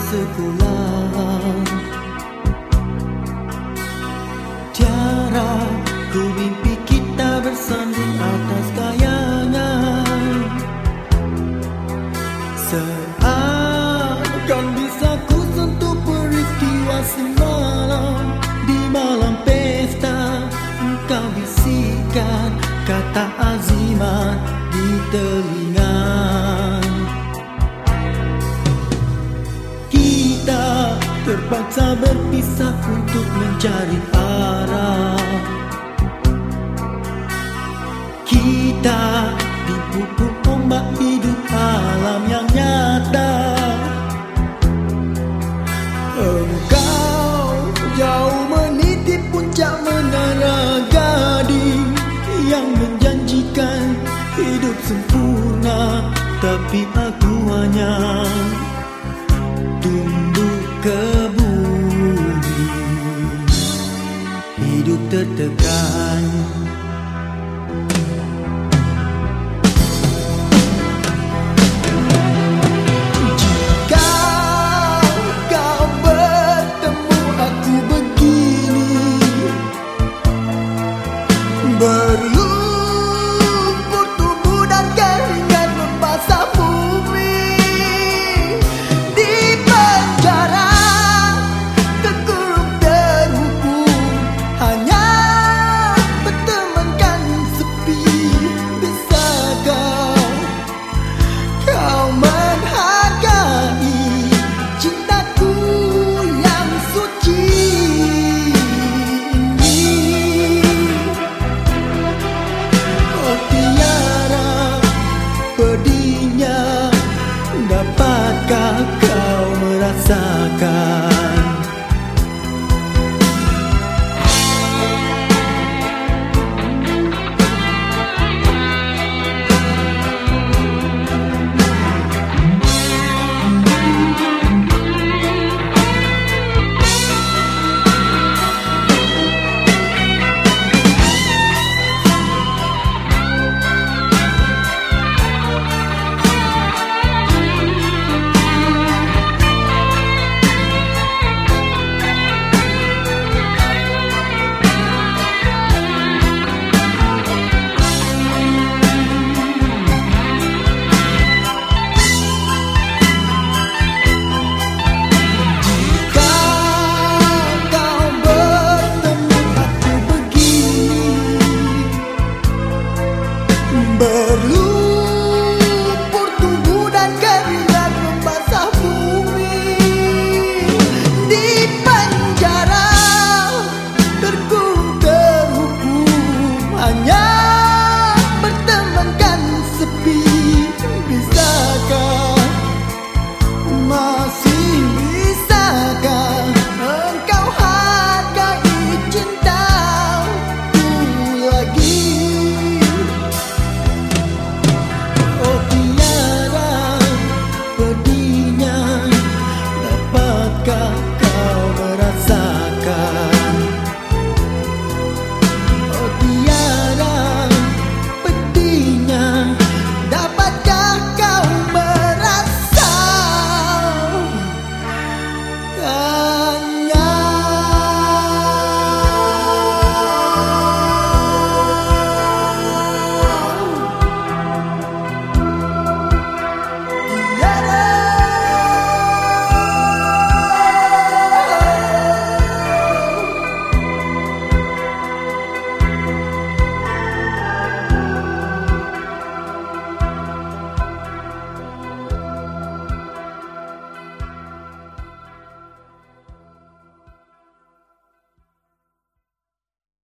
酸甜苦 mencari arah. Kita dipukul ombak hidup alam yang nyata. Engkau jauh meniti puncak menara gading Yang menjanjikan hidup sempurna Tapi aku hanya tertekan pedihnya dapatkah